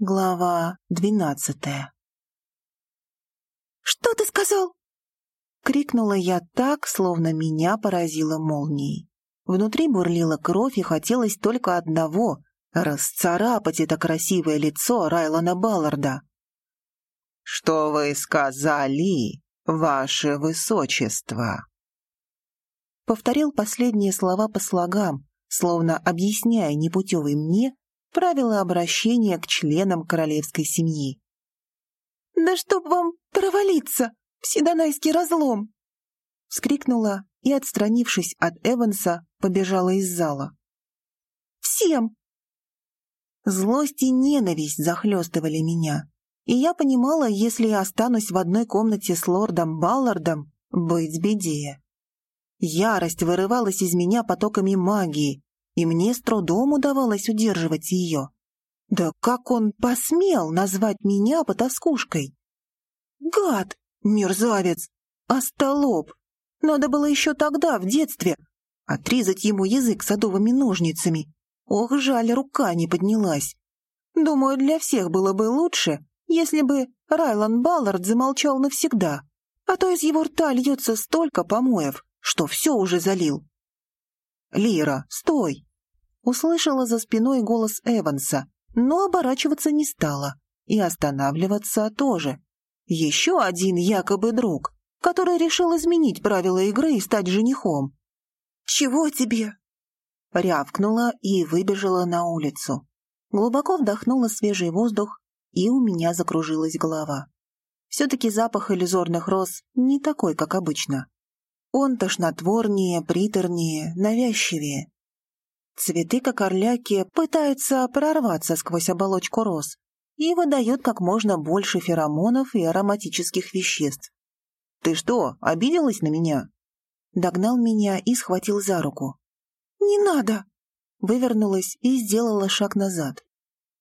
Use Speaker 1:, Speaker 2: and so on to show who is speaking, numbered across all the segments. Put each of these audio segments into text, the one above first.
Speaker 1: Глава двенадцатая
Speaker 2: «Что ты сказал?»
Speaker 1: — крикнула я так, словно меня поразило молнией. Внутри бурлила кровь, и хотелось только одного — расцарапать это красивое лицо Райлона Балларда.
Speaker 3: «Что вы сказали, ваше высочество?»
Speaker 1: Повторил последние слова по слогам, словно объясняя непутевой мне, правила обращения к членам королевской семьи.
Speaker 2: «Да чтоб вам провалиться, вседонайский разлом!»
Speaker 1: Вскрикнула и, отстранившись от Эванса, побежала из зала.
Speaker 2: «Всем!»
Speaker 1: Злость и ненависть захлестывали меня, и я понимала, если я останусь в одной комнате с лордом Баллардом, быть беде. Ярость вырывалась из меня потоками магии, и мне с трудом удавалось удерживать ее. Да как он посмел назвать меня потаскушкой? Гад! Мерзавец! Остолоп! Надо было еще тогда, в детстве, отрезать ему язык садовыми ножницами. Ох, жаль, рука не поднялась. Думаю, для всех было бы лучше, если бы Райлан Баллард замолчал навсегда, а то из его рта льется столько помоев, что все уже залил. «Лира, стой!» Услышала за спиной голос Эванса, но оборачиваться не стала. И останавливаться тоже. Еще один якобы друг, который решил изменить правила игры и стать женихом.
Speaker 2: «Чего тебе?»
Speaker 1: Рявкнула и выбежала на улицу. Глубоко вдохнула свежий воздух, и у меня закружилась голова. Все-таки запах иллюзорных роз не такой, как обычно. Он тошнотворнее, приторнее, навязчивее. Цветы, как орляки, пытаются прорваться сквозь оболочку роз и выдают как можно больше феромонов и ароматических веществ. «Ты что, обиделась на меня?» Догнал меня и схватил за руку.
Speaker 2: «Не надо!»
Speaker 1: Вывернулась и сделала шаг назад.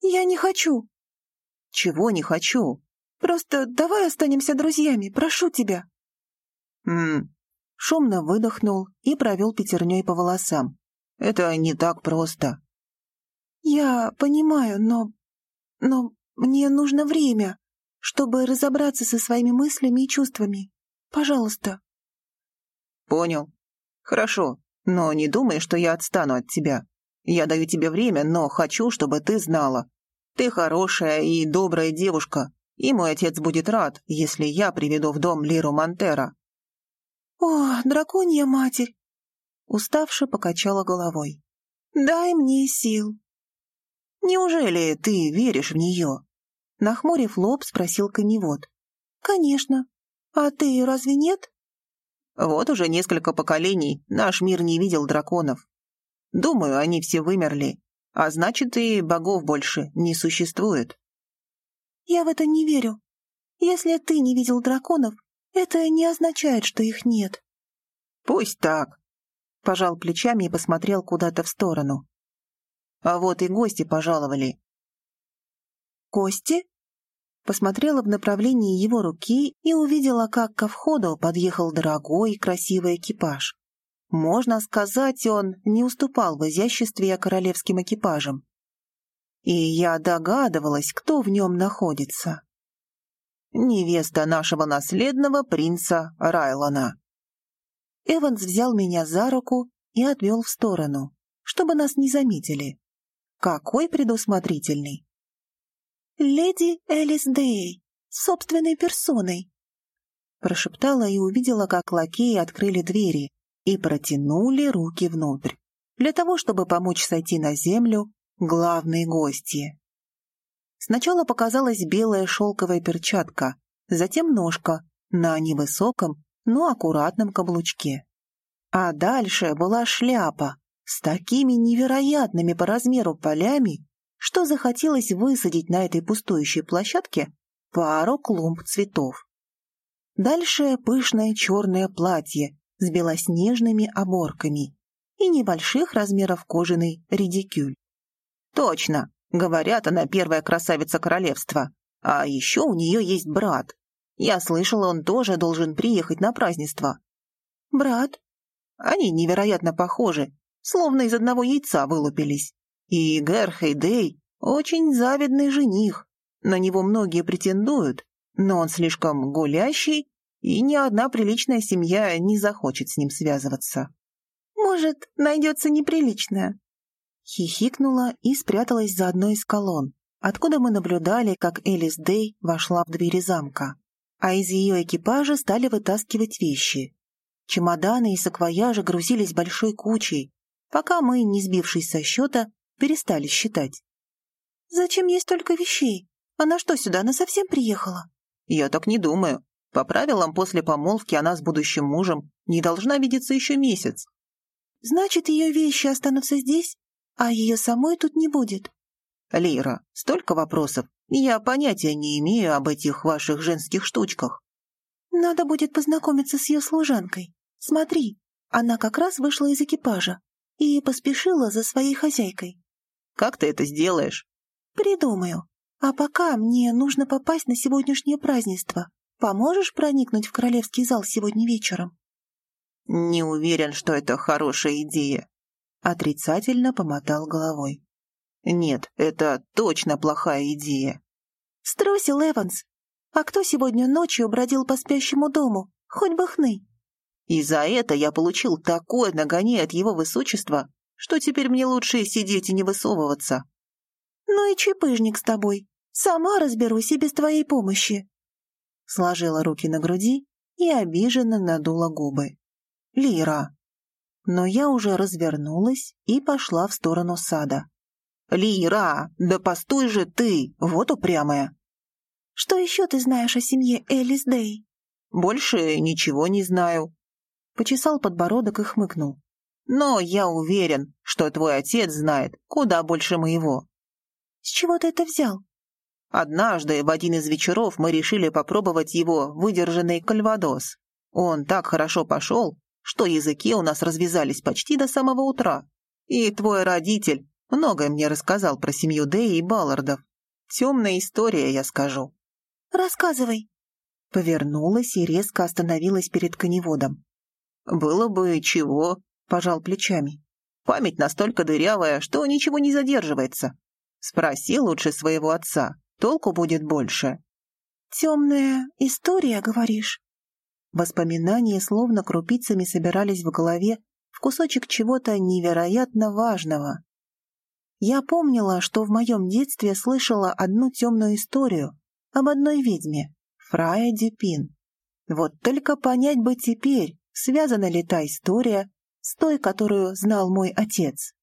Speaker 2: «Я не хочу!»
Speaker 1: «Чего не хочу?»
Speaker 2: «Просто давай останемся друзьями, прошу тебя!»
Speaker 1: «Ммм...» Шумно выдохнул и провел пятерней по волосам. Это не так просто.
Speaker 2: Я понимаю, но... Но мне нужно время, чтобы разобраться со своими мыслями и чувствами. Пожалуйста.
Speaker 3: Понял. Хорошо, но не думай, что я отстану от тебя. Я даю тебе время, но хочу, чтобы ты знала. Ты хорошая и добрая девушка, и мой отец будет рад, если я приведу в дом Лиру Монтера.
Speaker 2: О, драконья матерь,
Speaker 1: Уставше покачала головой.
Speaker 2: «Дай мне сил».
Speaker 1: «Неужели ты веришь в нее?» Нахмурив лоб, спросил коневод.
Speaker 2: «Конечно. А ты разве нет?»
Speaker 3: «Вот уже несколько поколений наш мир не видел драконов. Думаю, они все вымерли, а значит, и богов больше не существует».
Speaker 2: «Я в это не верю. Если ты не видел драконов, это не означает, что их нет».
Speaker 3: «Пусть так
Speaker 1: пожал плечами и посмотрел куда-то в сторону. А вот и гости пожаловали.
Speaker 2: «Гости?»
Speaker 1: Посмотрела в направлении его руки и увидела, как ко входу подъехал дорогой и красивый экипаж. Можно сказать, он не уступал в изяществе королевским экипажам. И я догадывалась, кто в нем находится. Невеста нашего наследного принца Райлона. Эванс взял меня за руку и отвел в сторону, чтобы нас не заметили. Какой предусмотрительный!
Speaker 2: «Леди Элис Дэй, собственной персоной!»
Speaker 1: Прошептала и увидела, как лакеи открыли двери и протянули руки внутрь, для того, чтобы помочь сойти на землю главной гости. Сначала показалась белая шелковая перчатка, затем ножка на невысоком, но аккуратном каблучке. А дальше была шляпа с такими невероятными по размеру полями, что захотелось высадить на этой пустующей площадке пару клумб цветов. Дальше пышное черное платье с белоснежными оборками и небольших размеров кожаный редикюль. Точно, говорят, она первая красавица королевства. А еще у нее есть брат, я слышала, он тоже должен приехать на празднество. Брат? Они невероятно похожи, словно из одного яйца вылупились. И Гэр Хейдей очень завидный жених.
Speaker 3: На него многие претендуют, но он слишком гулящий, и ни одна приличная семья не захочет с ним связываться.
Speaker 2: «Может, найдется неприличная?»
Speaker 1: Хихикнула и спряталась за одной из колонн, откуда мы наблюдали, как Элис Дэй вошла в двери замка, а из ее экипажа стали вытаскивать вещи. Чемоданы и саквояжи грузились большой кучей, пока мы, не сбившись со счета, перестали считать.
Speaker 2: «Зачем есть столько вещей? Она что, сюда она совсем приехала?»
Speaker 3: «Я так не думаю. По правилам, после помолвки она с будущим мужем не должна видеться еще месяц».
Speaker 2: «Значит, ее вещи останутся здесь, а ее самой тут не будет?»
Speaker 3: «Лира, столько вопросов. Я понятия не имею об этих ваших женских штучках».
Speaker 2: «Надо будет познакомиться с ее служанкой. Смотри, она как раз вышла из экипажа и поспешила за своей хозяйкой».
Speaker 3: «Как ты это сделаешь?»
Speaker 2: «Придумаю. А пока мне нужно попасть на сегодняшнее празднество. Поможешь проникнуть в королевский зал сегодня вечером?»
Speaker 3: «Не уверен, что это хорошая идея», — отрицательно помотал головой. «Нет, это точно плохая идея».
Speaker 2: «Струсил Эванс. А кто сегодня ночью бродил по спящему дому? Хоть бы хны».
Speaker 3: «И за это я получил такое нагоняй от его высочества, что теперь мне лучше сидеть и не высовываться».
Speaker 2: «Ну и чепыжник с тобой. Сама разберусь и без твоей помощи».
Speaker 1: Сложила руки на груди и обиженно надула губы. «Лира!» Но я уже развернулась и пошла в сторону сада.
Speaker 3: «Лира, да постой же ты, вот упрямая!»
Speaker 2: «Что еще ты знаешь о семье Элис Дэй?»
Speaker 3: «Больше ничего не знаю», —
Speaker 1: почесал подбородок и хмыкнул.
Speaker 3: «Но я уверен, что твой отец знает куда больше моего».
Speaker 2: «С чего ты это взял?»
Speaker 3: Однажды в один из вечеров мы решили попробовать его выдержанный кальвадос. Он так хорошо пошел, что языки у нас развязались почти до самого утра. И твой родитель многое мне рассказал про семью Дэи и Баллардов. Темная история, я скажу.
Speaker 2: Рассказывай.
Speaker 1: Повернулась и резко остановилась перед коневодом.
Speaker 3: Было бы чего, пожал плечами. Память настолько дырявая, что ничего не задерживается. Спроси лучше своего отца, толку будет больше.
Speaker 2: Темная история, говоришь?
Speaker 1: Воспоминания словно крупицами собирались в голове в кусочек чего-то невероятно важного. Я помнила, что в моем детстве слышала одну темную историю об одной ведьме, Фрая Дюпин. Вот только понять бы теперь, связана ли та история с той, которую знал мой отец.